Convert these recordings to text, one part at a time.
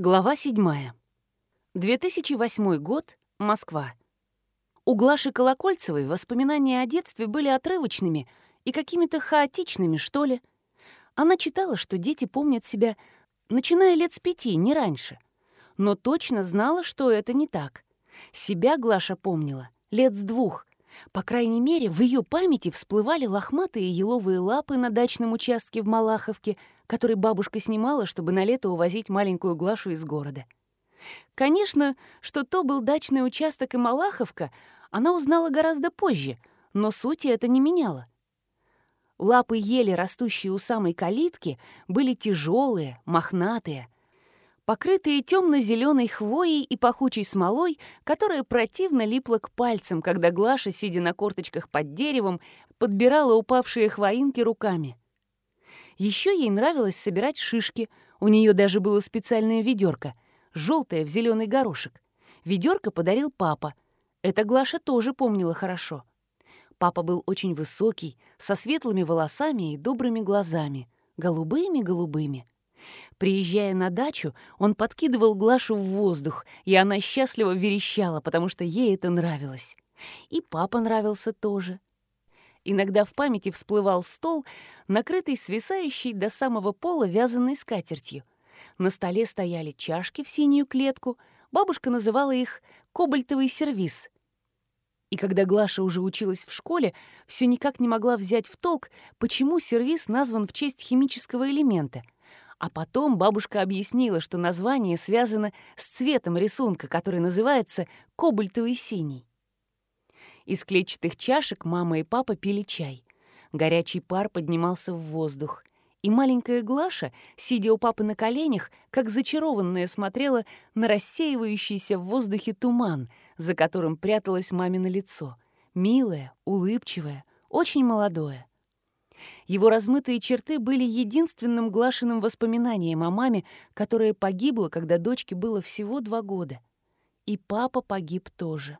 Глава 7. 2008 год. Москва. У Глаши Колокольцевой воспоминания о детстве были отрывочными и какими-то хаотичными, что ли. Она читала, что дети помнят себя, начиная лет с пяти, не раньше. Но точно знала, что это не так. Себя Глаша помнила лет с двух. По крайней мере, в ее памяти всплывали лохматые еловые лапы на дачном участке в Малаховке — который бабушка снимала, чтобы на лето увозить маленькую Глашу из города. Конечно, что то был дачный участок и Малаховка, она узнала гораздо позже, но сути это не меняло. Лапы ели, растущие у самой калитки, были тяжелые, мохнатые, покрытые темно-зеленой хвоей и пахучей смолой, которая противно липла к пальцам, когда Глаша, сидя на корточках под деревом, подбирала упавшие хвоинки руками. Еще ей нравилось собирать шишки. У нее даже было специальное ведерко, желтое в зеленый горошек. Ведерко подарил папа. Это Глаша тоже помнила хорошо. Папа был очень высокий, со светлыми волосами и добрыми глазами, голубыми-голубыми. Приезжая на дачу, он подкидывал Глашу в воздух, и она счастливо верещала, потому что ей это нравилось. И папа нравился тоже. Иногда в памяти всплывал стол, накрытый свисающей до самого пола вязаной скатертью. На столе стояли чашки в синюю клетку, бабушка называла их «кобальтовый сервиз». И когда Глаша уже училась в школе, все никак не могла взять в толк, почему сервиз назван в честь химического элемента. А потом бабушка объяснила, что название связано с цветом рисунка, который называется «кобальтовый синий». Из клетчатых чашек мама и папа пили чай. Горячий пар поднимался в воздух. И маленькая Глаша, сидя у папы на коленях, как зачарованная смотрела на рассеивающийся в воздухе туман, за которым пряталось мамино лицо. Милое, улыбчивое, очень молодое. Его размытые черты были единственным Глашиным воспоминанием о маме, которая погибла, когда дочке было всего два года. И папа погиб тоже.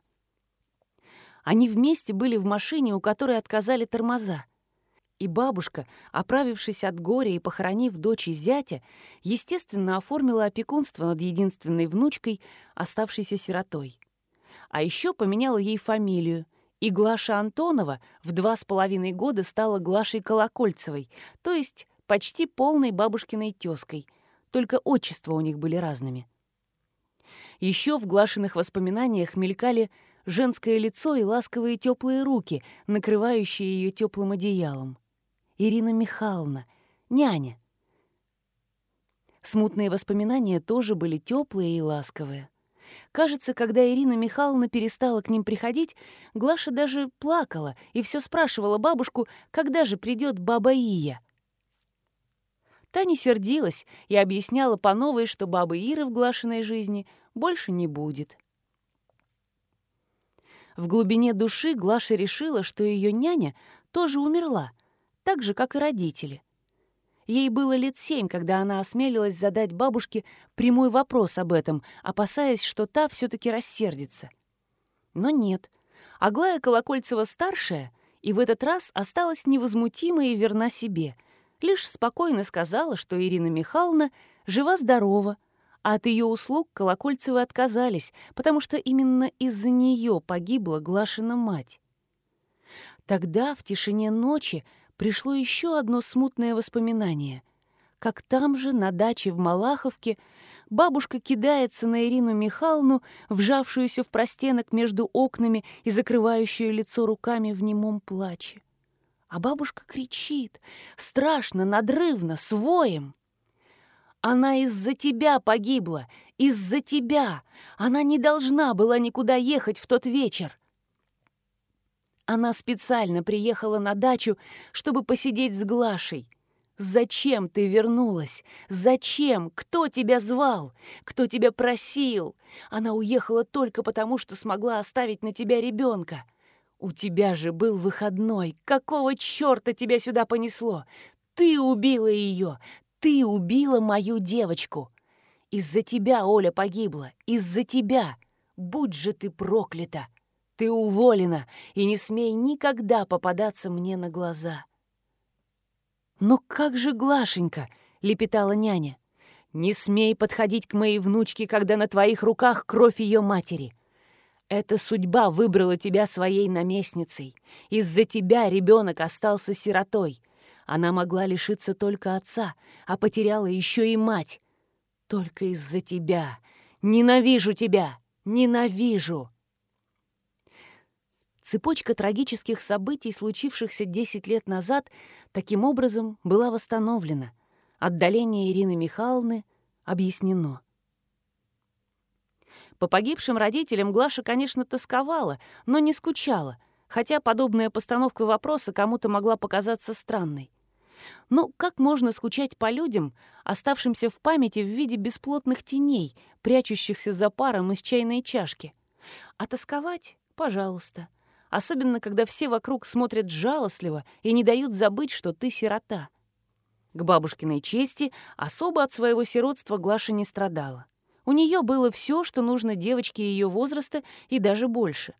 Они вместе были в машине, у которой отказали тормоза. И бабушка, оправившись от горя и похоронив дочь и зятя, естественно, оформила опекунство над единственной внучкой, оставшейся сиротой. А еще поменяла ей фамилию, и Глаша Антонова в два с половиной года стала Глашей Колокольцевой, то есть почти полной бабушкиной тёзкой, только отчества у них были разными. Еще в Глашиных воспоминаниях мелькали женское лицо и ласковые теплые руки, накрывающие ее теплым одеялом. Ирина Михайловна, няня. Смутные воспоминания тоже были теплые и ласковые. Кажется, когда Ирина Михайловна перестала к ним приходить, Глаша даже плакала и все спрашивала бабушку, когда же придет баба Ия. Та не сердилась и объясняла по новой, что бабы Иры в Глашиной жизни больше не будет. В глубине души Глаша решила, что ее няня тоже умерла, так же, как и родители. Ей было лет семь, когда она осмелилась задать бабушке прямой вопрос об этом, опасаясь, что та все таки рассердится. Но нет. Аглая Колокольцева-старшая и в этот раз осталась невозмутима и верна себе. Лишь спокойно сказала, что Ирина Михайловна жива-здорова, а от ее услуг Колокольцевы отказались, потому что именно из-за нее погибла Глашина мать. Тогда, в тишине ночи, пришло еще одно смутное воспоминание. Как там же, на даче в Малаховке, бабушка кидается на Ирину Михайловну, вжавшуюся в простенок между окнами и закрывающую лицо руками в немом плаче. А бабушка кричит, страшно, надрывно, своем. Она из-за тебя погибла, из-за тебя. Она не должна была никуда ехать в тот вечер. Она специально приехала на дачу, чтобы посидеть с Глашей. Зачем ты вернулась? Зачем? Кто тебя звал? Кто тебя просил? Она уехала только потому, что смогла оставить на тебя ребенка. У тебя же был выходной. Какого черта тебя сюда понесло? Ты убила ее. Ты убила мою девочку. Из-за тебя Оля погибла. Из-за тебя. Будь же ты проклята. Ты уволена, и не смей никогда попадаться мне на глаза. «Но как же Глашенька?» — лепетала няня. Не смей подходить к моей внучке, когда на твоих руках кровь ее матери. Эта судьба выбрала тебя своей наместницей. Из-за тебя ребенок остался сиротой. Она могла лишиться только отца, а потеряла еще и мать. Только из-за тебя. Ненавижу тебя! Ненавижу!» Цепочка трагических событий, случившихся 10 лет назад, таким образом была восстановлена. Отдаление Ирины Михайловны объяснено. По погибшим родителям Глаша, конечно, тосковала, но не скучала, хотя подобная постановка вопроса кому-то могла показаться странной. Ну, как можно скучать по людям, оставшимся в памяти в виде бесплотных теней, прячущихся за паром из чайной чашки? А тосковать — пожалуйста — особенно когда все вокруг смотрят жалостливо и не дают забыть, что ты сирота. К бабушкиной чести особо от своего сиротства Глаша не страдала. У нее было все, что нужно девочке ее возраста и даже больше.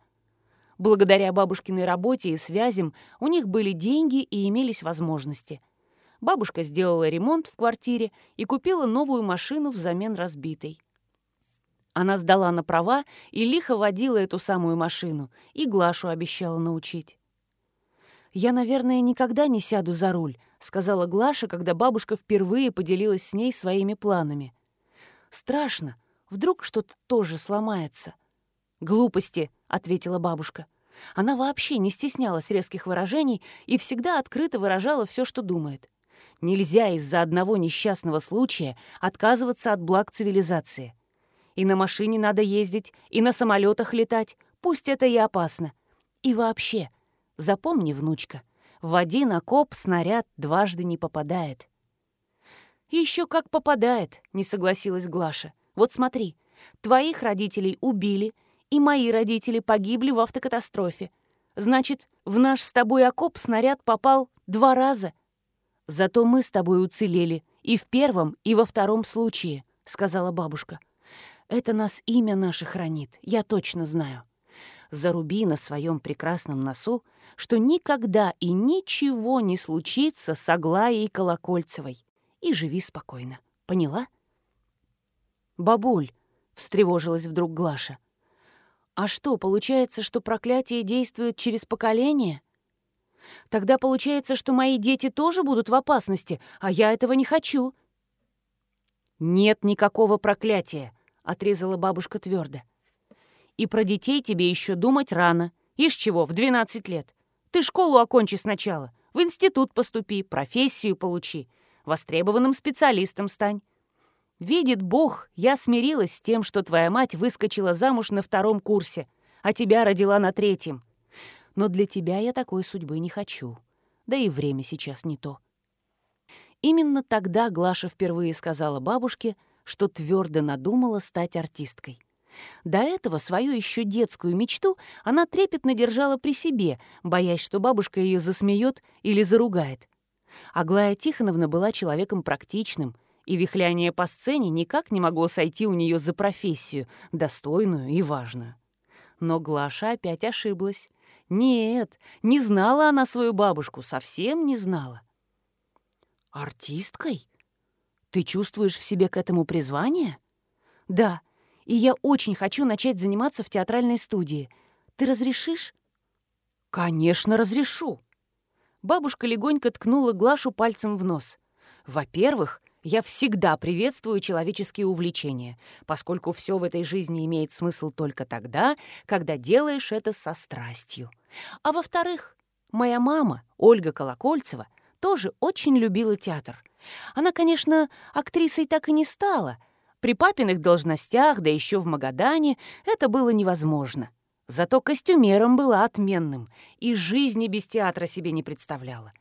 Благодаря бабушкиной работе и связям у них были деньги и имелись возможности. Бабушка сделала ремонт в квартире и купила новую машину взамен разбитой. Она сдала на права и лихо водила эту самую машину, и Глашу обещала научить. «Я, наверное, никогда не сяду за руль», — сказала Глаша, когда бабушка впервые поделилась с ней своими планами. «Страшно. Вдруг что-то тоже сломается». «Глупости», — ответила бабушка. Она вообще не стеснялась резких выражений и всегда открыто выражала все, что думает. Нельзя из-за одного несчастного случая отказываться от благ цивилизации. И на машине надо ездить, и на самолетах летать, пусть это и опасно. И вообще, запомни, внучка, в один окоп снаряд дважды не попадает. Еще как попадает, не согласилась Глаша. Вот смотри, твоих родителей убили, и мои родители погибли в автокатастрофе. Значит, в наш с тобой окоп снаряд попал два раза. Зато мы с тобой уцелели и в первом, и во втором случае, сказала бабушка. Это нас имя наше хранит, я точно знаю. Заруби на своем прекрасном носу, что никогда и ничего не случится с Аглаей Колокольцевой. И живи спокойно. Поняла? «Бабуль», — встревожилась вдруг Глаша, «а что, получается, что проклятие действует через поколение?» Тогда получается, что мои дети тоже будут в опасности, а я этого не хочу. Нет никакого проклятия отрезала бабушка твердо. И про детей тебе еще думать рано. Ишь чего, в 12 лет. Ты школу окончи сначала, в институт поступи, профессию получи, востребованным специалистом стань. Видит Бог, я смирилась с тем, что твоя мать выскочила замуж на втором курсе, а тебя родила на третьем. Но для тебя я такой судьбы не хочу. Да и время сейчас не то. Именно тогда Глаша впервые сказала бабушке — что твердо надумала стать артисткой. До этого свою еще детскую мечту она трепетно держала при себе, боясь, что бабушка ее засмеет или заругает. Аглая Тихоновна была человеком практичным, и вихляние по сцене никак не могло сойти у нее за профессию, достойную и важную. Но Глаша опять ошиблась. Нет, не знала она свою бабушку, совсем не знала. «Артисткой?» Ты чувствуешь в себе к этому призвание? Да, и я очень хочу начать заниматься в театральной студии. Ты разрешишь? Конечно, разрешу. Бабушка легонько ткнула Глашу пальцем в нос. Во-первых, я всегда приветствую человеческие увлечения, поскольку все в этой жизни имеет смысл только тогда, когда делаешь это со страстью. А во-вторых, моя мама, Ольга Колокольцева, тоже очень любила театр. Она, конечно, актрисой так и не стала. При папиных должностях, да еще в Магадане, это было невозможно. Зато костюмером была отменным, и жизни без театра себе не представляла.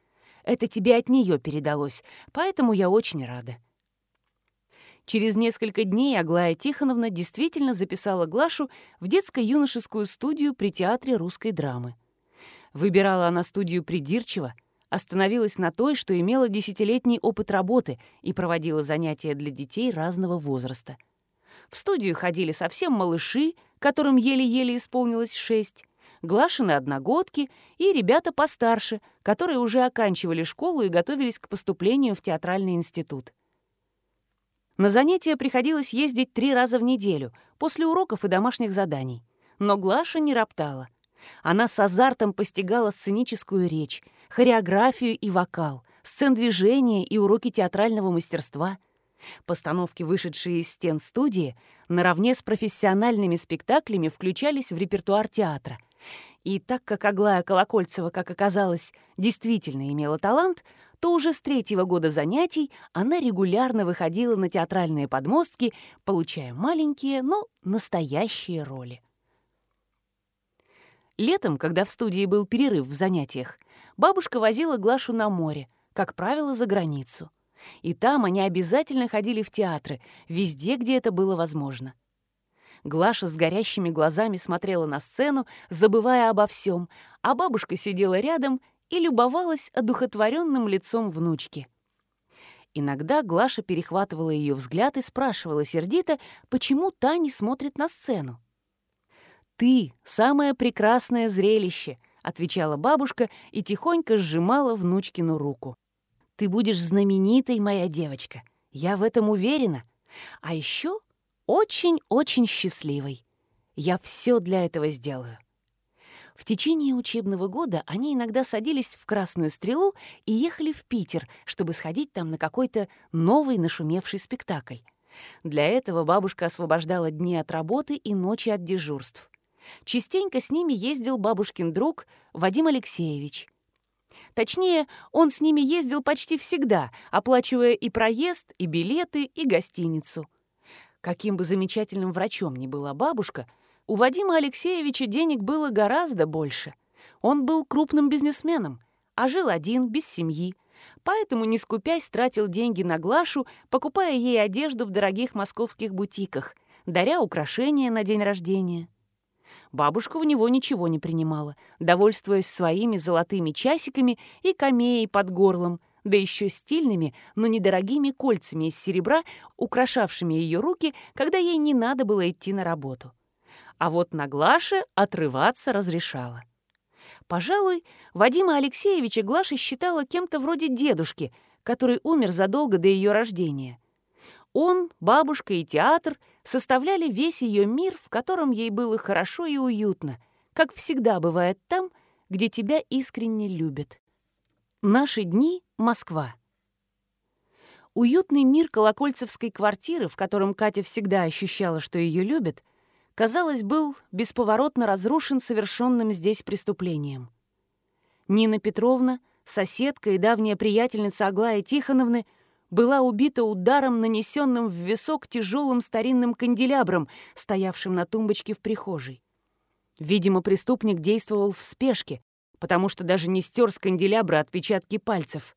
Это тебе от нее передалось, поэтому я очень рада. Через несколько дней Аглая Тихоновна действительно записала Глашу в детско-юношескую студию при театре русской драмы. Выбирала она студию придирчиво — остановилась на той, что имела десятилетний опыт работы и проводила занятия для детей разного возраста. В студию ходили совсем малыши, которым еле-еле исполнилось шесть, Глашины одногодки и ребята постарше, которые уже оканчивали школу и готовились к поступлению в театральный институт. На занятия приходилось ездить три раза в неделю, после уроков и домашних заданий. Но Глаша не роптала. Она с азартом постигала сценическую речь, хореографию и вокал, сцен движения и уроки театрального мастерства. Постановки, вышедшие из стен студии, наравне с профессиональными спектаклями включались в репертуар театра. И так как Аглая Колокольцева, как оказалось, действительно имела талант, то уже с третьего года занятий она регулярно выходила на театральные подмостки, получая маленькие, но настоящие роли. Летом, когда в студии был перерыв в занятиях, бабушка возила Глашу на море, как правило, за границу. И там они обязательно ходили в театры, везде, где это было возможно. Глаша с горящими глазами смотрела на сцену, забывая обо всем, а бабушка сидела рядом и любовалась одухотворенным лицом внучки. Иногда Глаша перехватывала ее взгляд и спрашивала сердито, почему та не смотрит на сцену. «Ты — самое прекрасное зрелище», — отвечала бабушка и тихонько сжимала внучкину руку. «Ты будешь знаменитой, моя девочка. Я в этом уверена. А еще очень-очень счастливой. Я все для этого сделаю». В течение учебного года они иногда садились в «Красную стрелу» и ехали в Питер, чтобы сходить там на какой-то новый нашумевший спектакль. Для этого бабушка освобождала дни от работы и ночи от дежурств. Частенько с ними ездил бабушкин друг Вадим Алексеевич. Точнее, он с ними ездил почти всегда, оплачивая и проезд, и билеты, и гостиницу. Каким бы замечательным врачом ни была бабушка, у Вадима Алексеевича денег было гораздо больше. Он был крупным бизнесменом, а жил один, без семьи, поэтому, не скупясь, тратил деньги на Глашу, покупая ей одежду в дорогих московских бутиках, даря украшения на день рождения. Бабушка у него ничего не принимала, довольствуясь своими золотыми часиками и камеей под горлом, да еще стильными, но недорогими кольцами из серебра, украшавшими ее руки, когда ей не надо было идти на работу. А вот на Глаше отрываться разрешала. Пожалуй, Вадима Алексеевича Глаша считала кем-то вроде дедушки, который умер задолго до ее рождения. Он, бабушка и театр составляли весь ее мир, в котором ей было хорошо и уютно, как всегда бывает там, где тебя искренне любят. Наши дни — Москва. Уютный мир колокольцевской квартиры, в котором Катя всегда ощущала, что ее любят, казалось, был бесповоротно разрушен совершенным здесь преступлением. Нина Петровна, соседка и давняя приятельница Аглаи Тихоновны — была убита ударом, нанесенным в висок тяжелым старинным канделябром, стоявшим на тумбочке в прихожей. Видимо, преступник действовал в спешке, потому что даже не стер с канделябра отпечатки пальцев.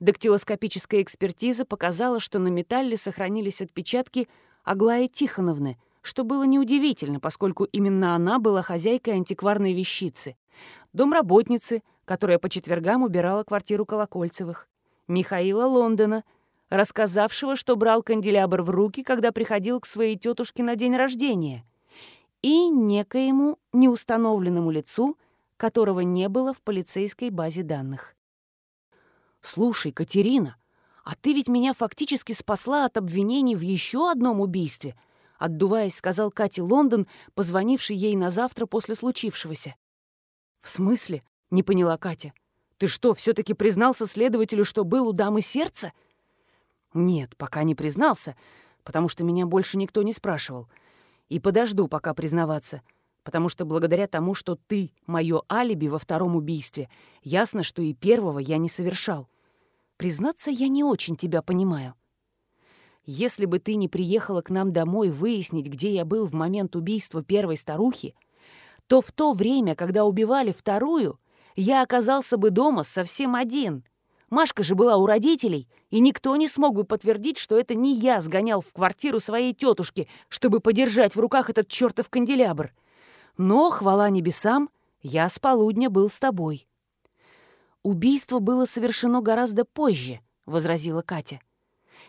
Дактилоскопическая экспертиза показала, что на металле сохранились отпечатки Аглаи Тихоновны, что было неудивительно, поскольку именно она была хозяйкой антикварной вещицы, домработницы, которая по четвергам убирала квартиру Колокольцевых. Михаила Лондона, рассказавшего, что брал канделябр в руки, когда приходил к своей тетушке на день рождения, и некоему неустановленному лицу, которого не было в полицейской базе данных. «Слушай, Катерина, а ты ведь меня фактически спасла от обвинений в еще одном убийстве», отдуваясь, сказал Кате Лондон, позвонивший ей на завтра после случившегося. «В смысле?» — не поняла Катя. Ты что, все-таки признался следователю, что был у дамы сердца? Нет, пока не признался, потому что меня больше никто не спрашивал. И подожду пока признаваться, потому что благодаря тому, что ты — мое алиби во втором убийстве, ясно, что и первого я не совершал. Признаться, я не очень тебя понимаю. Если бы ты не приехала к нам домой выяснить, где я был в момент убийства первой старухи, то в то время, когда убивали вторую, я оказался бы дома совсем один. Машка же была у родителей, и никто не смог бы подтвердить, что это не я сгонял в квартиру своей тетушки, чтобы подержать в руках этот чертов канделябр. Но, хвала небесам, я с полудня был с тобой. «Убийство было совершено гораздо позже», — возразила Катя.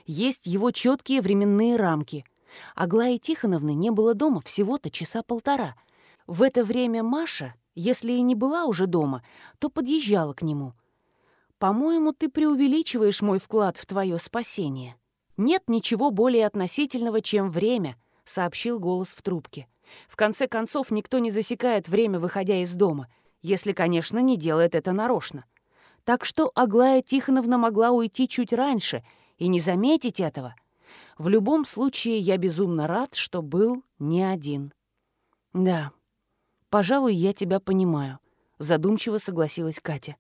«Есть его четкие временные рамки. Аглаи Тихоновны не было дома всего-то часа полтора. В это время Маша если и не была уже дома, то подъезжала к нему. «По-моему, ты преувеличиваешь мой вклад в твое спасение». «Нет ничего более относительного, чем время», — сообщил голос в трубке. «В конце концов, никто не засекает время, выходя из дома, если, конечно, не делает это нарочно. Так что Аглая Тихоновна могла уйти чуть раньше и не заметить этого. В любом случае, я безумно рад, что был не один». «Да, пожалуй, я тебя понимаю», — задумчиво согласилась Катя.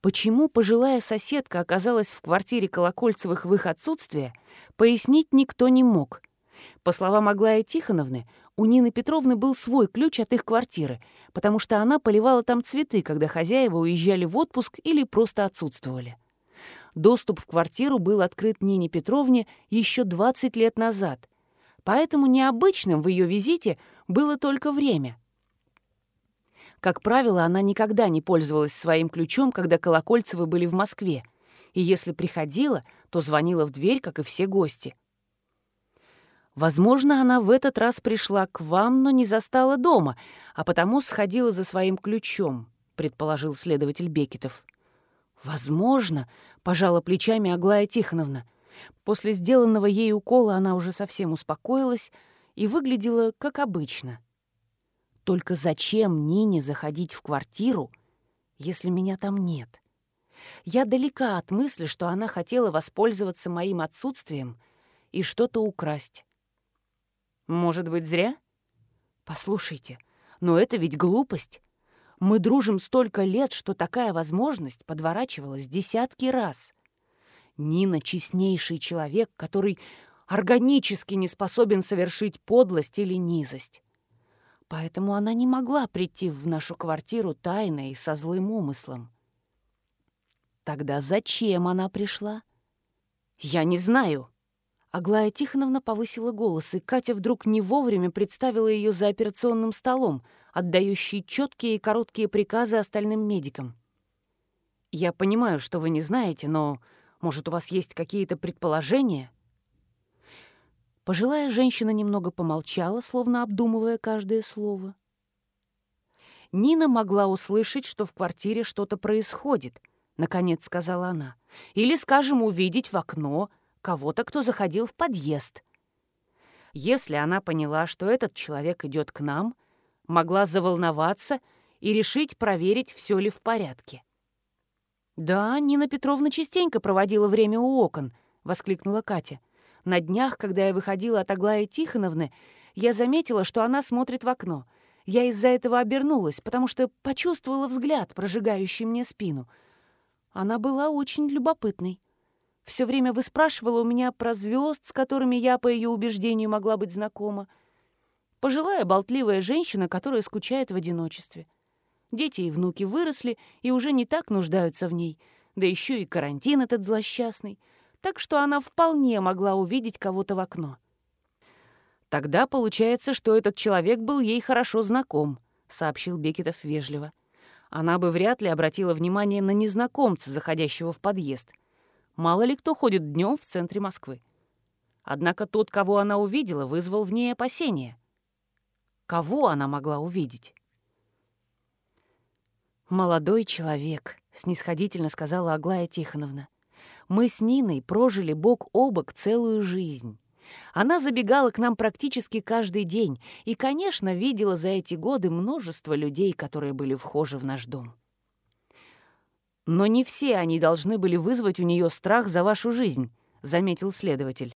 Почему пожилая соседка оказалась в квартире Колокольцевых в их отсутствие, пояснить никто не мог. По словам Аглаи Тихоновны, у Нины Петровны был свой ключ от их квартиры, потому что она поливала там цветы, когда хозяева уезжали в отпуск или просто отсутствовали. Доступ в квартиру был открыт Нине Петровне еще 20 лет назад, поэтому необычным в ее визите было только время. Как правило, она никогда не пользовалась своим ключом, когда Колокольцевы были в Москве, и если приходила, то звонила в дверь, как и все гости. Возможно, она в этот раз пришла к вам, но не застала дома, а потому сходила за своим ключом, предположил следователь Бекетов. Возможно, пожала плечами Аглая Тихоновна. После сделанного ей укола она уже совсем успокоилась и выглядела как обычно. Только зачем Нине заходить в квартиру, если меня там нет? Я далека от мысли, что она хотела воспользоваться моим отсутствием и что-то украсть. Может быть, зря? Послушайте, но это ведь глупость. Мы дружим столько лет, что такая возможность подворачивалась десятки раз. Нина — честнейший человек, который органически не способен совершить подлость или низость. Поэтому она не могла прийти в нашу квартиру тайно и со злым умыслом. Тогда зачем она пришла? Я не знаю. Аглая Тихоновна повысила голос, и Катя вдруг не вовремя представила ее за операционным столом, отдающей четкие и короткие приказы остальным медикам. «Я понимаю, что вы не знаете, но, может, у вас есть какие-то предположения?» Пожилая женщина немного помолчала, словно обдумывая каждое слово. Нина могла услышать, что в квартире что-то происходит, наконец сказала она. Или, скажем, увидеть в окно кого-то, кто заходил в подъезд. Если она поняла, что этот человек идет к нам, могла заволноваться и решить проверить, все ли в порядке. «Да, Нина Петровна частенько проводила время у окон», — воскликнула Катя. На днях, когда я выходила от Аглаи Тихоновны, я заметила, что она смотрит в окно. Я из-за этого обернулась, потому что почувствовала взгляд, прожигающий мне спину. Она была очень любопытной. Все время выспрашивала у меня про звезд, с которыми я, по ее убеждению, могла быть знакома. Пожилая болтливая женщина, которая скучает в одиночестве. Дети и внуки выросли и уже не так нуждаются в ней. Да еще и карантин этот злосчастный так что она вполне могла увидеть кого-то в окно. «Тогда получается, что этот человек был ей хорошо знаком», — сообщил Бекетов вежливо. Она бы вряд ли обратила внимание на незнакомца, заходящего в подъезд. Мало ли кто ходит днем в центре Москвы. Однако тот, кого она увидела, вызвал в ней опасения. Кого она могла увидеть? «Молодой человек», — снисходительно сказала Аглая Тихоновна. Мы с Ниной прожили бок о бок целую жизнь. Она забегала к нам практически каждый день и, конечно, видела за эти годы множество людей, которые были вхожи в наш дом. «Но не все они должны были вызвать у нее страх за вашу жизнь», — заметил следователь.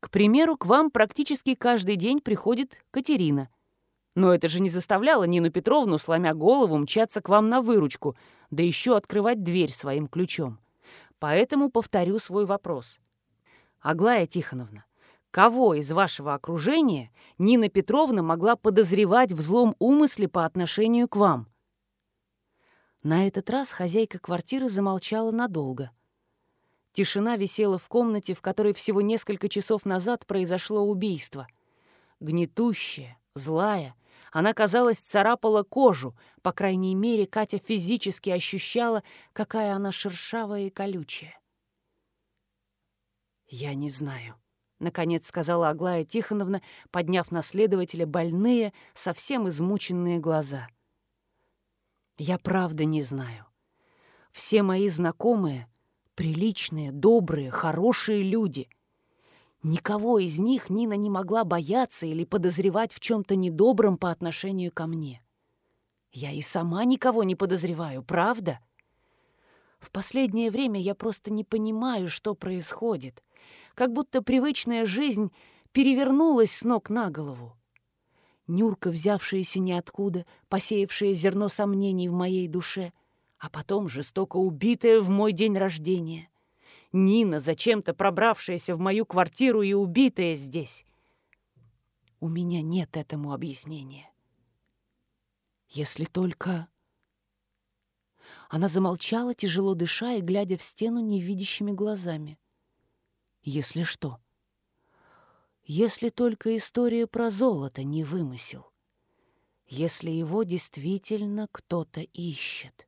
«К примеру, к вам практически каждый день приходит Катерина. Но это же не заставляло Нину Петровну, сломя голову, мчаться к вам на выручку, да еще открывать дверь своим ключом. Поэтому повторю свой вопрос. Аглая Тихоновна, кого из вашего окружения Нина Петровна могла подозревать в злом умысле по отношению к вам? На этот раз хозяйка квартиры замолчала надолго. Тишина висела в комнате, в которой всего несколько часов назад произошло убийство. Гнетущая, злая, она, казалось, царапала кожу. По крайней мере, Катя физически ощущала, какая она шершавая и колючая. «Я не знаю», — наконец сказала Аглая Тихоновна, подняв на следователя больные, совсем измученные глаза. «Я правда не знаю. Все мои знакомые Приличные, добрые, хорошие люди. Никого из них Нина не могла бояться или подозревать в чем-то недобром по отношению ко мне. Я и сама никого не подозреваю, правда? В последнее время я просто не понимаю, что происходит. Как будто привычная жизнь перевернулась с ног на голову. Нюрка, взявшаяся ниоткуда, посеявшая зерно сомнений в моей душе — а потом жестоко убитая в мой день рождения. Нина, зачем-то пробравшаяся в мою квартиру и убитая здесь. У меня нет этому объяснения. Если только... Она замолчала, тяжело дыша и глядя в стену невидящими глазами. Если что? Если только история про золото не вымысел. Если его действительно кто-то ищет.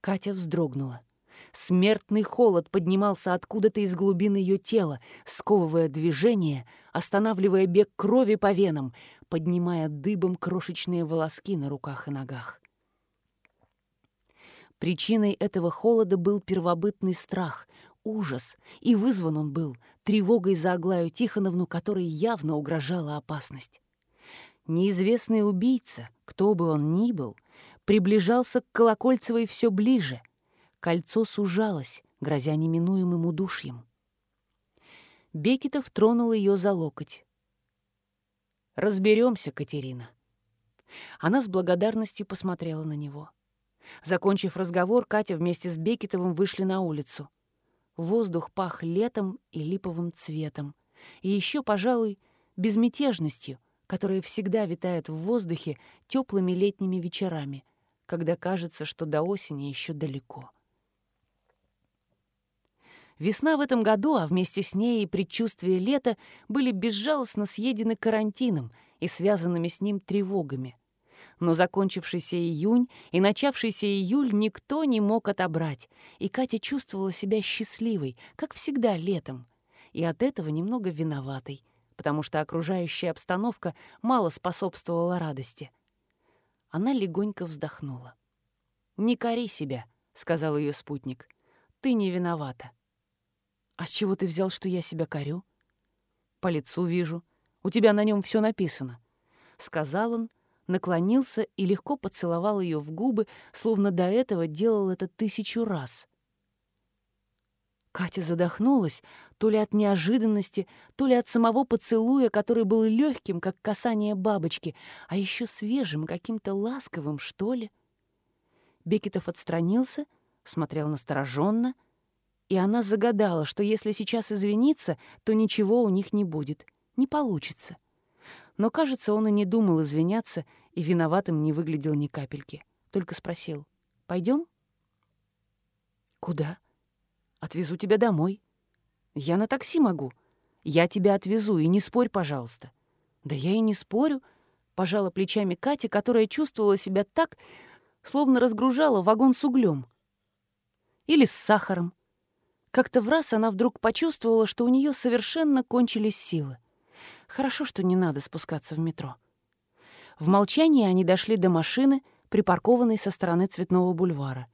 Катя вздрогнула. Смертный холод поднимался откуда-то из глубин ее тела, сковывая движение, останавливая бег крови по венам, поднимая дыбом крошечные волоски на руках и ногах. Причиной этого холода был первобытный страх, ужас, и вызван он был тревогой за Аглаю Тихоновну, которой явно угрожала опасность. Неизвестный убийца, кто бы он ни был, приближался к Колокольцевой все ближе. Кольцо сужалось, грозя неминуемым удушьем. Бекетов тронул ее за локоть. «Разберемся, Катерина». Она с благодарностью посмотрела на него. Закончив разговор, Катя вместе с Бекетовым вышли на улицу. Воздух пах летом и липовым цветом. И еще, пожалуй, безмятежностью, которая всегда витает в воздухе теплыми летними вечерами, когда кажется, что до осени еще далеко. Весна в этом году, а вместе с ней и предчувствие лета были безжалостно съедены карантином и связанными с ним тревогами. Но закончившийся июнь и начавшийся июль никто не мог отобрать, и Катя чувствовала себя счастливой, как всегда летом, и от этого немного виноватой, потому что окружающая обстановка мало способствовала радости. Она легонько вздохнула. «Не кори себя», — сказал ее спутник. «Ты не виновата». «А с чего ты взял, что я себя корю?» «По лицу вижу. У тебя на нем все написано», — сказал он, наклонился и легко поцеловал ее в губы, словно до этого делал это тысячу раз. Катя задохнулась, то ли от неожиданности, то ли от самого поцелуя, который был легким, как касание бабочки, а еще свежим, каким-то ласковым, что ли. Бекетов отстранился, смотрел настороженно, и она загадала, что если сейчас извиниться, то ничего у них не будет, не получится. Но, кажется, он и не думал извиняться, и виноватым не выглядел ни капельки. Только спросил, «Пойдем?» «Куда?» Отвезу тебя домой. Я на такси могу. Я тебя отвезу, и не спорь, пожалуйста. Да я и не спорю, пожала плечами Катя, которая чувствовала себя так, словно разгружала вагон с углем. Или с сахаром. Как-то в раз она вдруг почувствовала, что у нее совершенно кончились силы. Хорошо, что не надо спускаться в метро. В молчании они дошли до машины, припаркованной со стороны Цветного бульвара.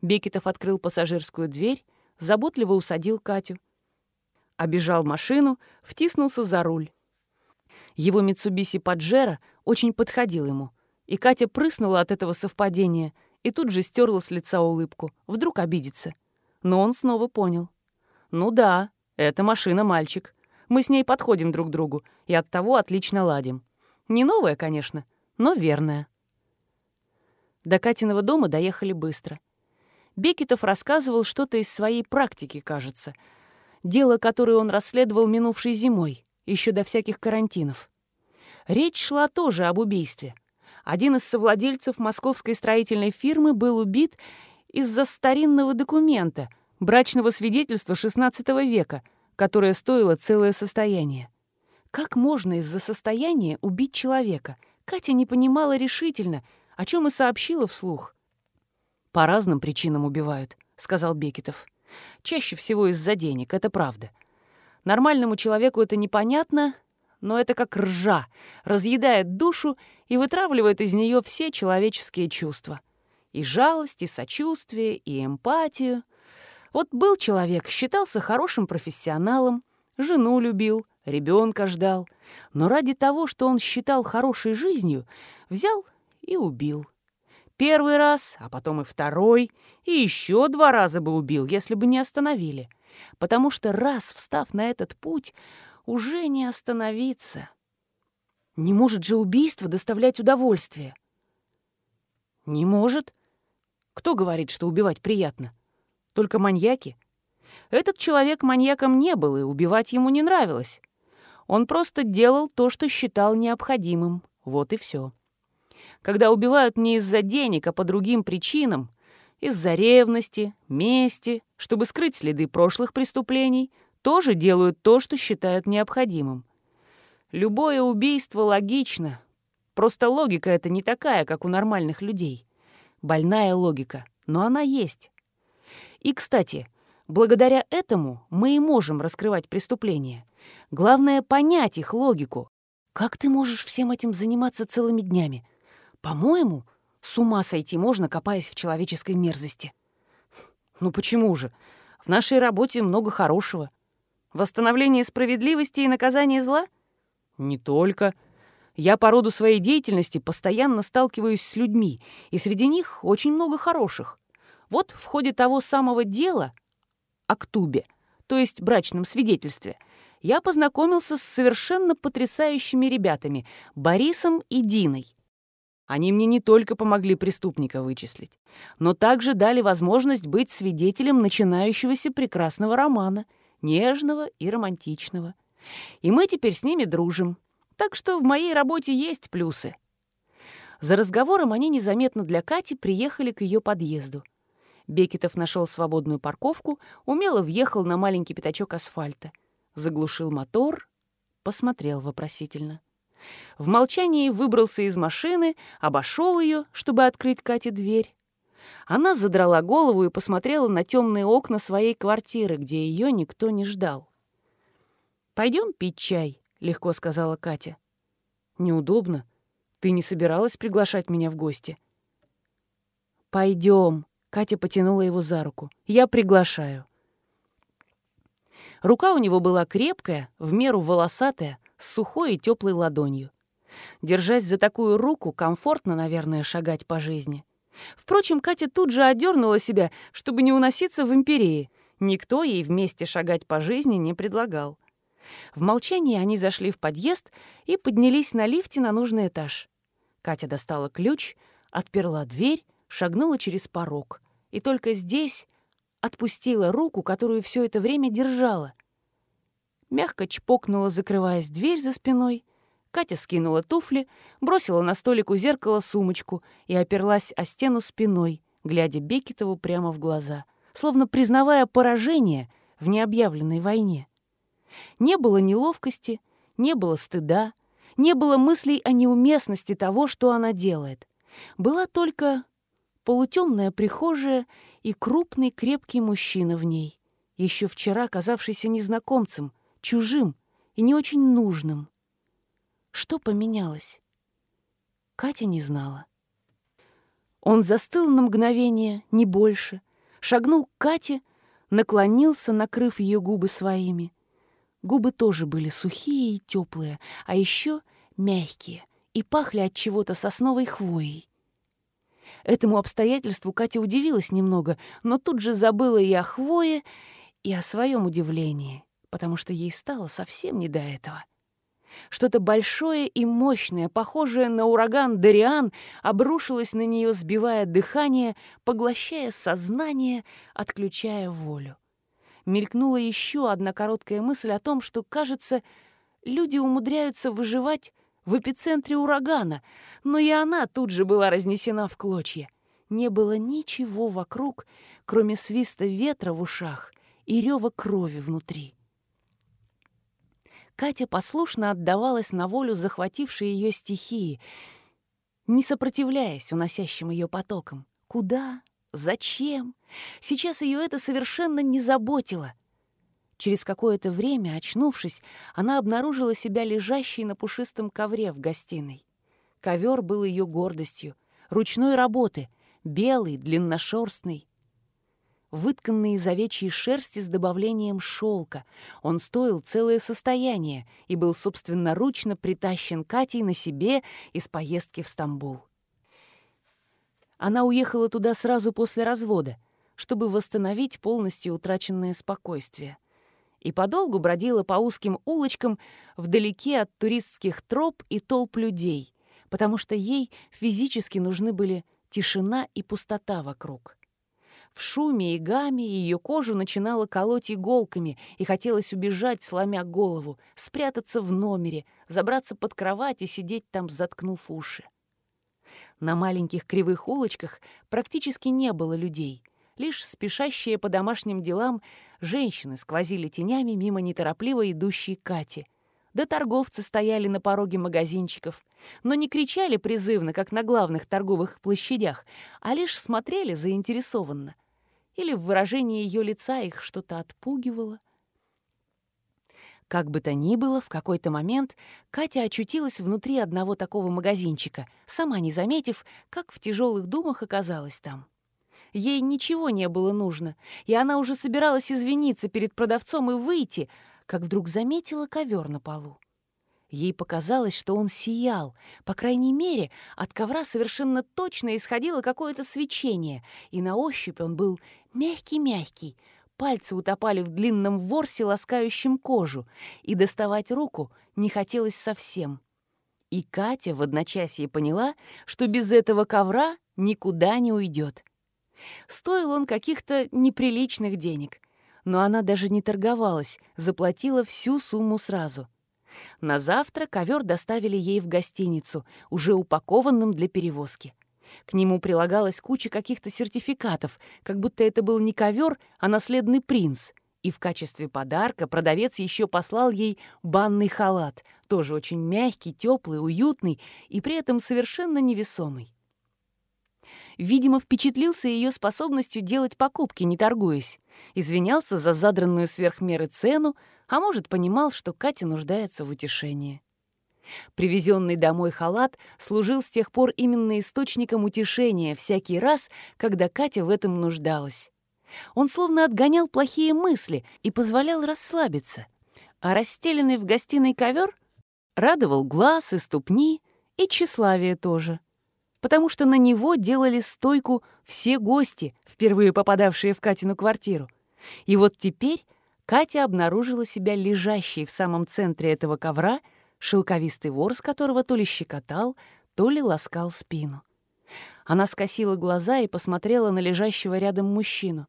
Бекетов открыл пассажирскую дверь, заботливо усадил Катю. Обежал машину, втиснулся за руль. Его Митсубиси Паджеро очень подходил ему, и Катя прыснула от этого совпадения и тут же стерла с лица улыбку. Вдруг обидится. Но он снова понял. «Ну да, это машина мальчик. Мы с ней подходим друг другу и оттого отлично ладим. Не новая, конечно, но верная». До Катиного дома доехали быстро — Бекетов рассказывал что-то из своей практики, кажется. Дело, которое он расследовал минувшей зимой, еще до всяких карантинов. Речь шла тоже об убийстве. Один из совладельцев московской строительной фирмы был убит из-за старинного документа, брачного свидетельства XVI века, которое стоило целое состояние. Как можно из-за состояния убить человека? Катя не понимала решительно, о чем и сообщила вслух. «По разным причинам убивают», — сказал Бекетов. «Чаще всего из-за денег, это правда. Нормальному человеку это непонятно, но это как ржа, разъедает душу и вытравливает из нее все человеческие чувства. И жалость, и сочувствие, и эмпатию. Вот был человек, считался хорошим профессионалом, жену любил, ребенка ждал, но ради того, что он считал хорошей жизнью, взял и убил. Первый раз, а потом и второй, и еще два раза бы убил, если бы не остановили. Потому что раз встав на этот путь, уже не остановиться. Не может же убийство доставлять удовольствие. Не может. Кто говорит, что убивать приятно? Только маньяки. Этот человек маньяком не был, и убивать ему не нравилось. Он просто делал то, что считал необходимым. Вот и все. Когда убивают не из-за денег, а по другим причинам, из-за ревности, мести, чтобы скрыть следы прошлых преступлений, тоже делают то, что считают необходимым. Любое убийство логично. Просто логика это не такая, как у нормальных людей. Больная логика, но она есть. И, кстати, благодаря этому мы и можем раскрывать преступления. Главное — понять их логику. Как ты можешь всем этим заниматься целыми днями? По-моему, с ума сойти можно, копаясь в человеческой мерзости. Ну почему же? В нашей работе много хорошего. Восстановление справедливости и наказание зла? Не только. Я по роду своей деятельности постоянно сталкиваюсь с людьми, и среди них очень много хороших. Вот в ходе того самого дела о то есть брачном свидетельстве, я познакомился с совершенно потрясающими ребятами Борисом и Диной. Они мне не только помогли преступника вычислить, но также дали возможность быть свидетелем начинающегося прекрасного романа, нежного и романтичного. И мы теперь с ними дружим, так что в моей работе есть плюсы. За разговором они незаметно для Кати приехали к ее подъезду. Бекетов нашел свободную парковку, умело въехал на маленький пятачок асфальта, заглушил мотор, посмотрел вопросительно. — в молчании выбрался из машины, обошел ее, чтобы открыть Кате дверь. Она задрала голову и посмотрела на темные окна своей квартиры, где ее никто не ждал. Пойдем пить чай», — легко сказала Катя. «Неудобно. Ты не собиралась приглашать меня в гости?» Пойдем. Катя потянула его за руку. «Я приглашаю». Рука у него была крепкая, в меру волосатая, с сухой и теплой ладонью. Держась за такую руку, комфортно, наверное, шагать по жизни. Впрочем, Катя тут же одернула себя, чтобы не уноситься в империи. Никто ей вместе шагать по жизни не предлагал. В молчании они зашли в подъезд и поднялись на лифте на нужный этаж. Катя достала ключ, отперла дверь, шагнула через порог. И только здесь отпустила руку, которую все это время держала мягко чпокнула, закрываясь дверь за спиной. Катя скинула туфли, бросила на столик у зеркала сумочку и оперлась о стену спиной, глядя Бекетову прямо в глаза, словно признавая поражение в необъявленной войне. Не было неловкости, не было стыда, не было мыслей о неуместности того, что она делает. Была только полутемная прихожая и крупный крепкий мужчина в ней, еще вчера казавшийся незнакомцем — чужим и не очень нужным. Что поменялось? Катя не знала. Он застыл на мгновение, не больше, шагнул к Кате, наклонился, накрыв ее губы своими. Губы тоже были сухие и теплые, а еще мягкие и пахли от чего-то сосновой хвоей. Этому обстоятельству Катя удивилась немного, но тут же забыла и о хвое, и о своем удивлении потому что ей стало совсем не до этого. Что-то большое и мощное, похожее на ураган Дариан, обрушилось на нее, сбивая дыхание, поглощая сознание, отключая волю. Мелькнула еще одна короткая мысль о том, что, кажется, люди умудряются выживать в эпицентре урагана, но и она тут же была разнесена в клочья. Не было ничего вокруг, кроме свиста ветра в ушах и рева крови внутри. Катя послушно отдавалась на волю захватившей ее стихии, не сопротивляясь уносящим ее потокам. Куда? Зачем? Сейчас ее это совершенно не заботило. Через какое-то время, очнувшись, она обнаружила себя лежащей на пушистом ковре в гостиной. Ковер был ее гордостью, ручной работы, белый, длинношерстный. вытканный из овечьей шерсти с добавлением шелка. Он стоил целое состояние и был собственноручно притащен Катей на себе из поездки в Стамбул. Она уехала туда сразу после развода, чтобы восстановить полностью утраченное спокойствие. И подолгу бродила по узким улочкам вдалеке от туристских троп и толп людей, потому что ей физически нужны были тишина и пустота вокруг. В шуме и гаме ее кожу начинало колоть иголками, и хотелось убежать, сломя голову, спрятаться в номере, забраться под кровать и сидеть там, заткнув уши. На маленьких кривых улочках практически не было людей. Лишь спешащие по домашним делам женщины сквозили тенями мимо неторопливо идущей Кати. Да торговцы стояли на пороге магазинчиков, но не кричали призывно, как на главных торговых площадях, а лишь смотрели заинтересованно. Или в выражении ее лица их что-то отпугивало — как бы то ни было, в какой-то момент Катя очутилась внутри одного такого магазинчика, сама не заметив, как в тяжелых думах оказалась там. Ей ничего не было нужно, и она уже собиралась извиниться перед продавцом и выйти, как вдруг заметила ковер на полу. Ей показалось, что он сиял. По крайней мере, от ковра совершенно точно исходило какое-то свечение, и на ощупь он был мягкий-мягкий, Пальцы утопали в длинном ворсе, ласкающем кожу, и доставать руку не хотелось совсем. И Катя в одночасье поняла, что без этого ковра никуда не уйдет. Стоил он каких-то неприличных денег, но она даже не торговалась, заплатила всю сумму сразу. На завтра ковер доставили ей в гостиницу, уже упакованным для перевозки. К нему прилагалась куча каких-то сертификатов, как будто это был не ковер, а наследный принц. И в качестве подарка продавец еще послал ей банный халат, тоже очень мягкий, теплый, уютный и при этом совершенно невесомый. Видимо, впечатлился ее способностью делать покупки, не торгуясь. Извинялся за задранную сверх меры цену, а может, понимал, что Катя нуждается в утешении. Привезенный домой халат служил с тех пор именно источником утешения всякий раз, когда Катя в этом нуждалась. Он словно отгонял плохие мысли и позволял расслабиться. А расстеленный в гостиной ковер радовал глаз и ступни, и тщеславие тоже. Потому что на него делали стойку все гости, впервые попадавшие в Катину квартиру. И вот теперь Катя обнаружила себя лежащей в самом центре этого ковра — шелковистый ворс которого то ли щекотал, то ли ласкал спину. Она скосила глаза и посмотрела на лежащего рядом мужчину.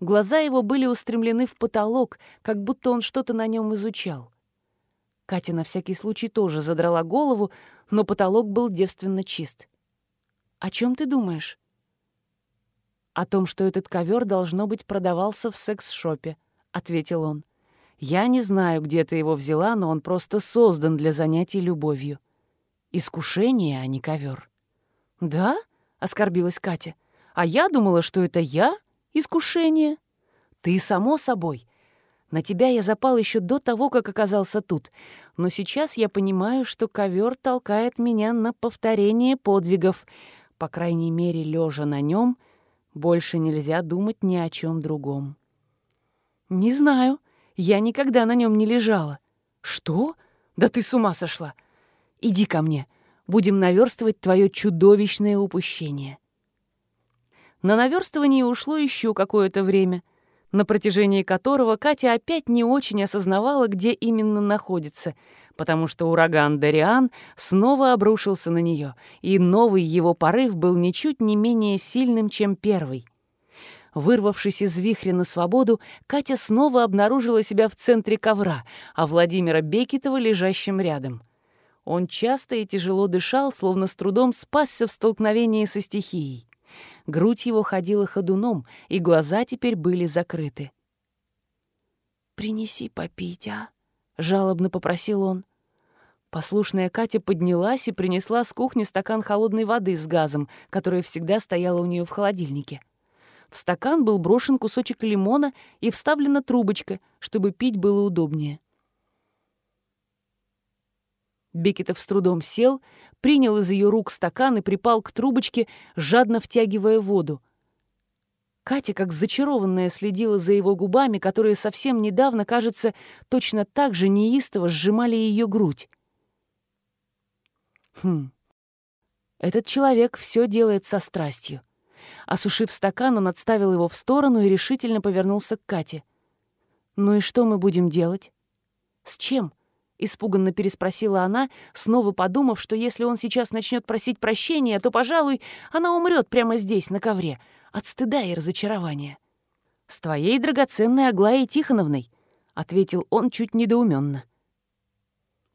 Глаза его были устремлены в потолок, как будто он что-то на нем изучал. Катя на всякий случай тоже задрала голову, но потолок был девственно чист. «О чем ты думаешь?» «О том, что этот ковер должно быть продавался в секс-шопе», — ответил он. Я не знаю, где ты его взяла, но он просто создан для занятий любовью. Искушение, а не ковер. «Да?» — оскорбилась Катя. «А я думала, что это я искушение». «Ты, само собой. На тебя я запал еще до того, как оказался тут. Но сейчас я понимаю, что ковер толкает меня на повторение подвигов. По крайней мере, лежа на нем, больше нельзя думать ни о чем другом». «Не знаю», я никогда на нем не лежала. Что? Да ты с ума сошла. Иди ко мне. Будем наверстывать твое чудовищное упущение. На наверстывание ушло еще какое-то время, на протяжении которого Катя опять не очень осознавала, где именно находится, потому что ураган Дариан снова обрушился на нее, и новый его порыв был ничуть не менее сильным, чем первый — Вырвавшись из вихря на свободу, Катя снова обнаружила себя в центре ковра, а Владимира Бекетова лежащим рядом. Он часто и тяжело дышал, словно с трудом спасся в столкновении со стихией. Грудь его ходила ходуном, и глаза теперь были закрыты. «Принеси попить, а?» — жалобно попросил он. Послушная Катя поднялась и принесла с кухни стакан холодной воды с газом, которая всегда стояла у нее в холодильнике. В стакан был брошен кусочек лимона и вставлена трубочка, чтобы пить было удобнее. Бекетов с трудом сел, принял из ее рук стакан и припал к трубочке, жадно втягивая воду. Катя, как зачарованная, следила за его губами, которые совсем недавно, кажется, точно так же неистово сжимали ее грудь. Хм. Этот человек все делает со страстью. Осушив стакан, он отставил его в сторону и решительно повернулся к Кате. «Ну и что мы будем делать?» «С чем?» — испуганно переспросила она, снова подумав, что если он сейчас начнет просить прощения, то, пожалуй, она умрет прямо здесь, на ковре, от стыда и разочарования. «С твоей драгоценной Аглаей Тихоновной», — ответил он чуть недоуменно.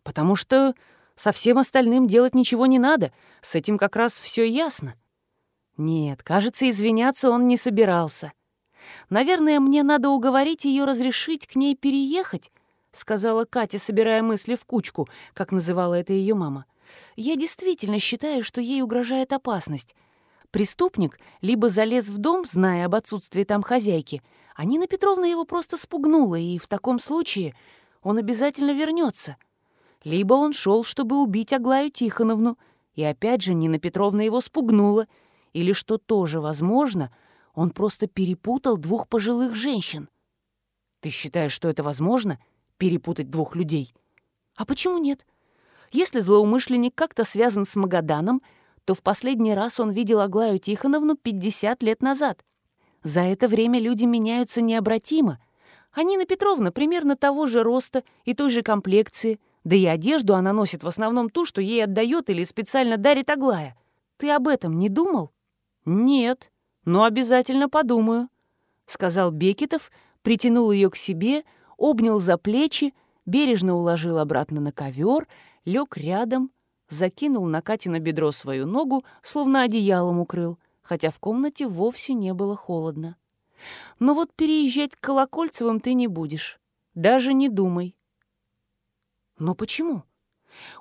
«Потому что со всем остальным делать ничего не надо, с этим как раз все ясно». Нет, кажется, извиняться он не собирался. «Наверное, мне надо уговорить ее разрешить к ней переехать», — сказала Катя, собирая мысли в кучку, как называла это ее мама. «Я действительно считаю, что ей угрожает опасность. Преступник либо залез в дом, зная об отсутствии там хозяйки, а Нина Петровна его просто спугнула, и в таком случае он обязательно вернется. Либо он шел, чтобы убить Аглаю Тихоновну, и опять же Нина Петровна его спугнула, или, что тоже возможно, он просто перепутал двух пожилых женщин. Ты считаешь, что это возможно?» Перепутать двух людей. А почему нет? Если злоумышленник как-то связан с Магаданом, то в последний раз он видел Аглаю Тихоновну 50 лет назад. За это время люди меняются необратимо. А Петровна примерно того же роста и той же комплекции, да и одежду она носит в основном ту, что ей отдает или специально дарит Аглая. Ты об этом не думал? Нет, но обязательно подумаю, — сказал Бекетов, притянул ее к себе — обнял за плечи, бережно уложил обратно на ковер, лег рядом, закинул на Кате на бедро свою ногу, словно одеялом укрыл, хотя в комнате вовсе не было холодно. Но вот переезжать к Колокольцевым ты не будешь. Даже не думай. Но почему?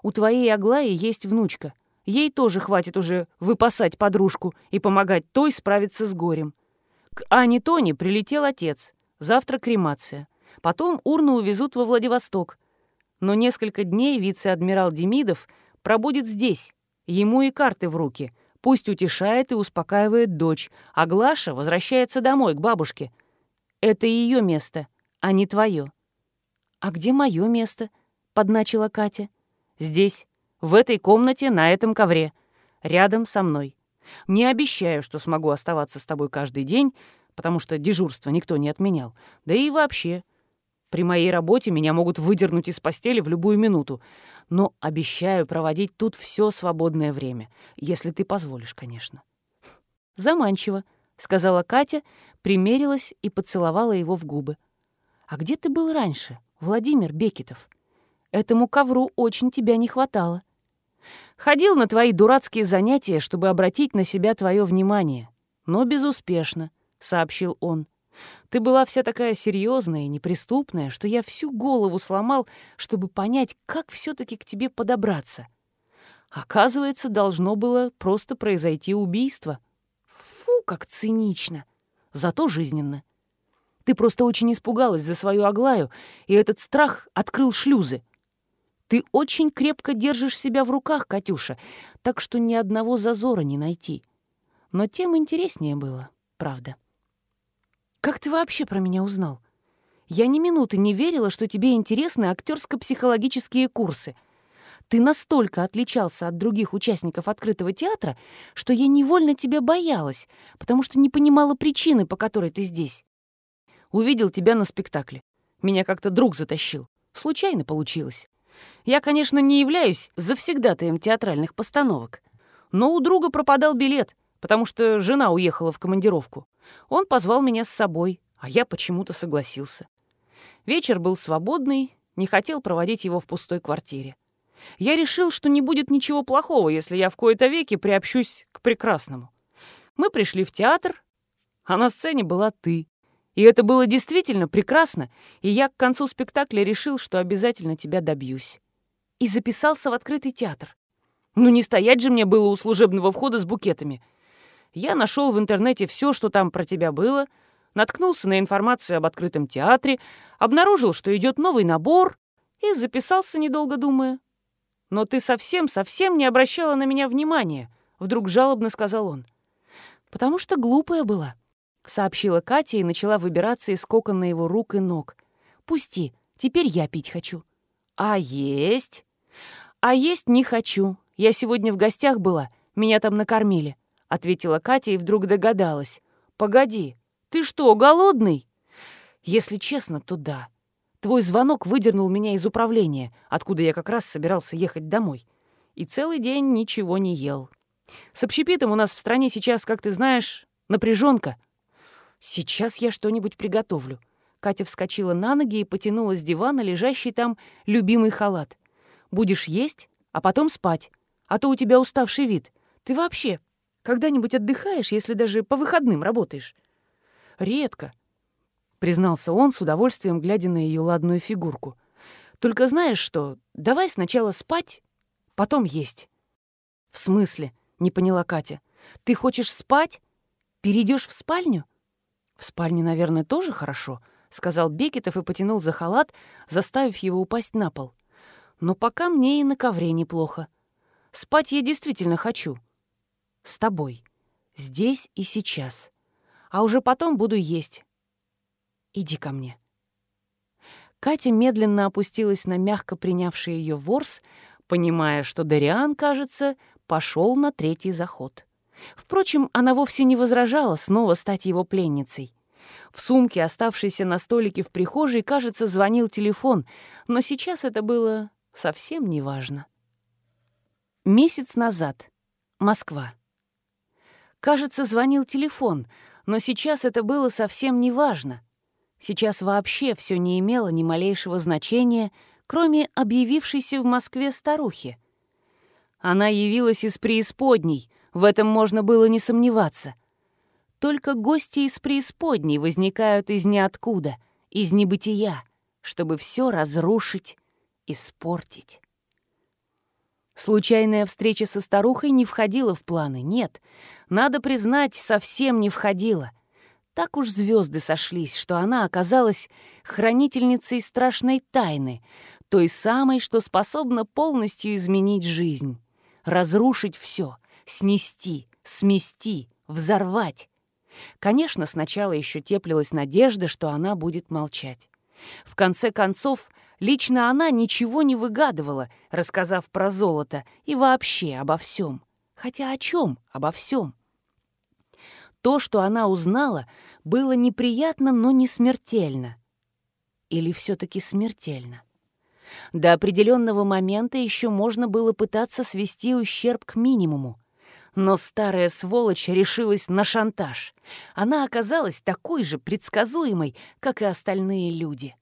У твоей Аглаи есть внучка. Ей тоже хватит уже выпасать подружку и помогать той справиться с горем. К Ане Тони прилетел отец. Завтра кремация. Потом урну увезут во Владивосток. Но несколько дней вице-адмирал Демидов пробудет здесь. Ему и карты в руки. Пусть утешает и успокаивает дочь, а Глаша возвращается домой, к бабушке. Это ее место, а не твое. «А где мое место?» — подначила Катя. «Здесь, в этой комнате, на этом ковре, рядом со мной. Не обещаю, что смогу оставаться с тобой каждый день, потому что дежурство никто не отменял. Да и вообще, при моей работе меня могут выдернуть из постели в любую минуту, но обещаю проводить тут все свободное время, если ты позволишь, конечно». «Заманчиво», — сказала Катя, примерилась и поцеловала его в губы. «А где ты был раньше, Владимир Бекетов? Этому ковру очень тебя не хватало. Ходил на твои дурацкие занятия, чтобы обратить на себя твое внимание, но безуспешно», — сообщил он. Ты была вся такая серьезная и неприступная, что я всю голову сломал, чтобы понять, как все таки к тебе подобраться. Оказывается, должно было просто произойти убийство. Фу, как цинично. Зато жизненно. Ты просто очень испугалась за свою Аглаю, и этот страх открыл шлюзы. Ты очень крепко держишь себя в руках, Катюша, так что ни одного зазора не найти. Но тем интереснее было, правда. Как ты вообще про меня узнал? Я ни минуты не верила, что тебе интересны актерско-психологические курсы. Ты настолько отличался от других участников открытого театра, что я невольно тебя боялась, потому что не понимала причины, по которой ты здесь. Увидел тебя на спектакле. Меня как-то друг затащил. Случайно получилось. Я, конечно, не являюсь завсегдатаем театральных постановок, но у друга пропадал билет, потому что жена уехала в командировку. Он позвал меня с собой, а я почему-то согласился. Вечер был свободный, не хотел проводить его в пустой квартире. Я решил, что не будет ничего плохого, если я в кои-то веки приобщусь к прекрасному. Мы пришли в театр, а на сцене была ты. И это было действительно прекрасно, и я к концу спектакля решил, что обязательно тебя добьюсь. И записался в открытый театр. Ну не стоять же мне было у служебного входа с букетами — я нашел в интернете все, что там про тебя было, наткнулся на информацию об открытом театре, обнаружил, что идет новый набор, и записался, недолго думая. «Но ты совсем-совсем не обращала на меня внимания», — вдруг жалобно сказал он. «Потому что глупая была. сообщила Катя и начала выбираться из кокона его рук и ног. «Пусти, теперь я пить хочу». «А есть?» «А есть не хочу. Я сегодня в гостях была, меня там накормили», — ответила Катя и вдруг догадалась. «Погоди, ты что, голодный?» «Если честно, то да. Твой звонок выдернул меня из управления, откуда я как раз собирался ехать домой. И целый день ничего не ел. С общепитом у нас в стране сейчас, как ты знаешь, напряженка. Сейчас я что-нибудь приготовлю. Катя вскочила на ноги и потянула с дивана лежащий там любимый халат. Будешь есть, а потом спать. А то у тебя уставший вид. Ты вообще когда-нибудь отдыхаешь, если даже по выходным работаешь? Редко, признался он с удовольствием, глядя на ее ладную фигурку. Только знаешь что, давай сначала спать, потом есть. В смысле? Не поняла Катя. Ты хочешь спать? Перейдешь в спальню? В спальне, наверное, тоже хорошо, сказал Бекетов и потянул за халат, заставив его упасть на пол. Но пока мне и на ковре неплохо. Спать я действительно хочу. С тобой. Здесь и сейчас. А уже потом буду есть. Иди ко мне. Катя медленно опустилась на мягко принявший ее ворс, понимая, что Дариан, кажется, пошел на третий заход. Впрочем, она вовсе не возражала снова стать его пленницей. В сумке, оставшейся на столике в прихожей, кажется, звонил телефон, но сейчас это было совсем неважно. Месяц назад. Москва. Кажется, звонил телефон, но сейчас это было совсем неважно. Сейчас вообще все не имело ни малейшего значения, кроме объявившейся в Москве старухи. Она явилась из преисподней, в этом можно было не сомневаться. Только гости из преисподней возникают из ниоткуда, из небытия, чтобы все разрушить, испортить. Случайная встреча со старухой не входила в планы, нет. Надо признать, совсем не входила. Так уж звезды сошлись, что она оказалась хранительницей страшной тайны, той самой, что способна полностью изменить жизнь, разрушить все, снести, смести, взорвать. Конечно, сначала еще теплилась надежда, что она будет молчать. В конце концов, лично она ничего не выгадывала, рассказав про золото и вообще обо всем. Хотя о чем обо всем? То, что она узнала, было неприятно, но не смертельно. Или все-таки смертельно? До определенного момента еще можно было пытаться свести ущерб к минимуму. Но старая сволочь решилась на шантаж. Она оказалась такой же предсказуемой, как и остальные люди.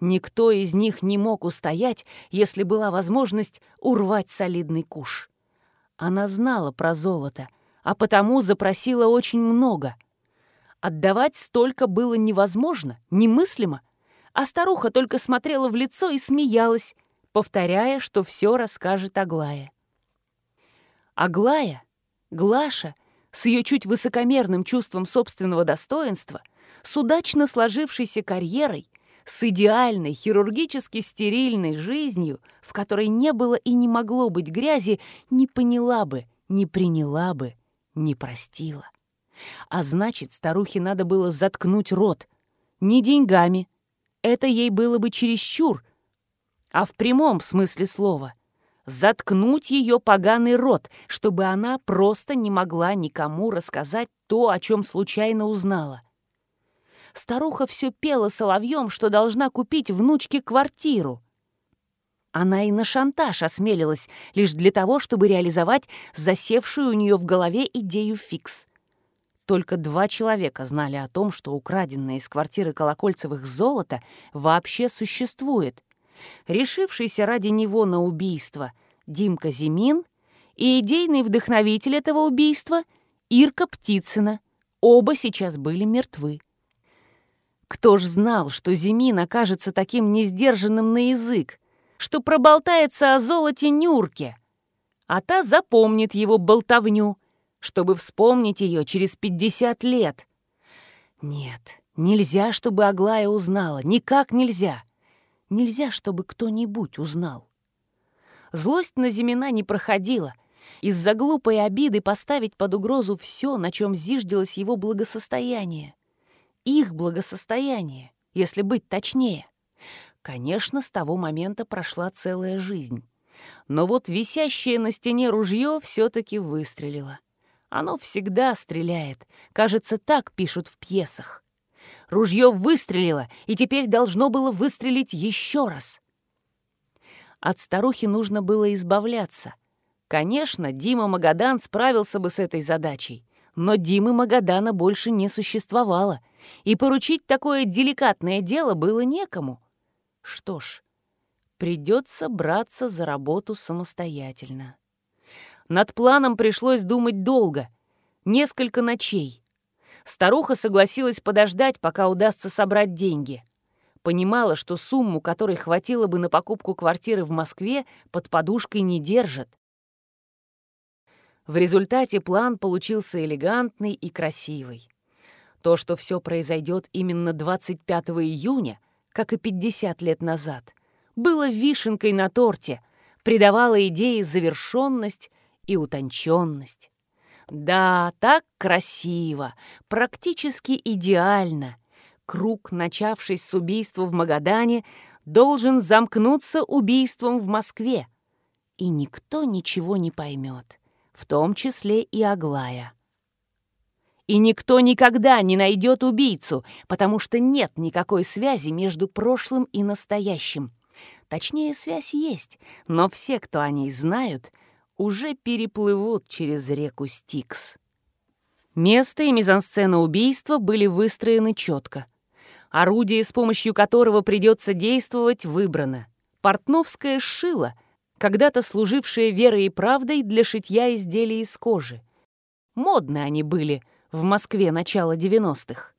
Никто из них не мог устоять, если была возможность урвать солидный куш. Она знала про золото — а потому запросила очень много. Отдавать столько было невозможно, немыслимо, а старуха только смотрела в лицо и смеялась, повторяя, что все расскажет Аглая. Аглая, Глаша, с ее чуть высокомерным чувством собственного достоинства, с удачно сложившейся карьерой, с идеальной, хирургически стерильной жизнью, в которой не было и не могло быть грязи, не поняла бы, не приняла бы не простила. А значит, старухе надо было заткнуть рот. Не деньгами. Это ей было бы чересчур. А в прямом смысле слова. Заткнуть ее поганый рот, чтобы она просто не могла никому рассказать то, о чем случайно узнала. Старуха все пела соловьем, что должна купить внучке квартиру. Она и на шантаж осмелилась лишь для того, чтобы реализовать засевшую у нее в голове идею фикс. Только два человека знали о том, что украденное из квартиры Колокольцевых золото вообще существует. Решившийся ради него на убийство Димка Зимин и идейный вдохновитель этого убийства Ирка Птицына. Оба сейчас были мертвы. Кто ж знал, что Зимин окажется таким несдержанным на язык, что проболтается о золоте Нюрке, а та запомнит его болтовню, чтобы вспомнить ее через 50 лет. Нет, нельзя, чтобы Аглая узнала, никак нельзя. Нельзя, чтобы кто-нибудь узнал. Злость на Зимина не проходила. Из-за глупой обиды поставить под угрозу все, на чем зиждилось его благосостояние. их благосостояние, если быть точнее. Конечно, с того момента прошла целая жизнь. Но вот висящее на стене ружье все-таки выстрелило. Оно всегда стреляет. Кажется, так пишут в пьесах. Ружье выстрелило, и теперь должно было выстрелить еще раз. От старухи нужно было избавляться. Конечно, Дима Магадан справился бы с этой задачей. Но Димы Магадана больше не существовало, и поручить такое деликатное дело было некому. Что ж, придется браться за работу самостоятельно. Над планом пришлось думать долго, несколько ночей. Старуха согласилась подождать, пока удастся собрать деньги. Понимала, что сумму, которой хватило бы на покупку квартиры в Москве, под подушкой не держат. В результате план получился элегантный и красивый. То, что все произойдет именно 25 июня, как и 50 лет назад, было вишенкой на торте, придавало идее завершенность и утонченность. Да, так красиво, практически идеально. Круг, начавшись с убийства в Магадане, должен замкнуться убийством в Москве. И никто ничего не поймет в том числе и Аглая. И никто никогда не найдет убийцу, потому что нет никакой связи между прошлым и настоящим. Точнее, связь есть, но все, кто о ней знают, уже переплывут через реку Стикс. Место и мизансцена убийства были выстроены четко. Орудие, с помощью которого придется действовать, выбрано. Портновское шило — когда-то служившие верой и правдой для шитья изделий из кожи. Модны они были в Москве начала 90-х.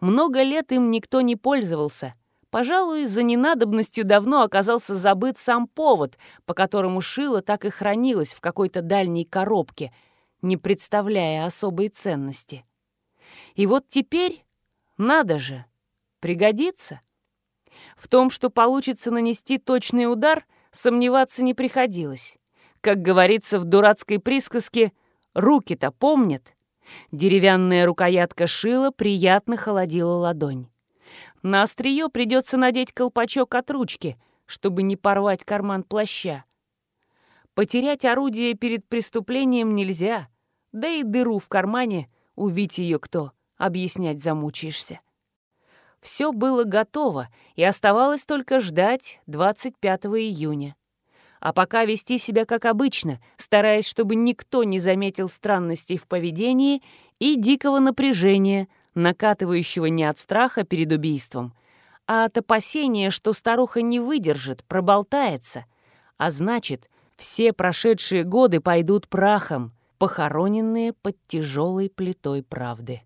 Много лет им никто не пользовался. Пожалуй, за ненадобностью давно оказался забыт сам повод, по которому шило так и хранилось в какой-то дальней коробке, не представляя особой ценности. И вот теперь, надо же, пригодится. В том, что получится нанести точный удар, сомневаться не приходилось. Как говорится в дурацкой присказке, руки-то помнят. Деревянная рукоятка шила приятно холодила ладонь. На острие придется надеть колпачок от ручки, чтобы не порвать карман плаща. Потерять орудие перед преступлением нельзя, да и дыру в кармане, увидеть ее кто, объяснять замучаешься. Все было готово, и оставалось только ждать 25 июня. А пока вести себя как обычно, стараясь, чтобы никто не заметил странностей в поведении и дикого напряжения, накатывающего не от страха перед убийством, а от опасения, что старуха не выдержит, проболтается, а значит, все прошедшие годы пойдут прахом, похороненные под тяжелой плитой правды.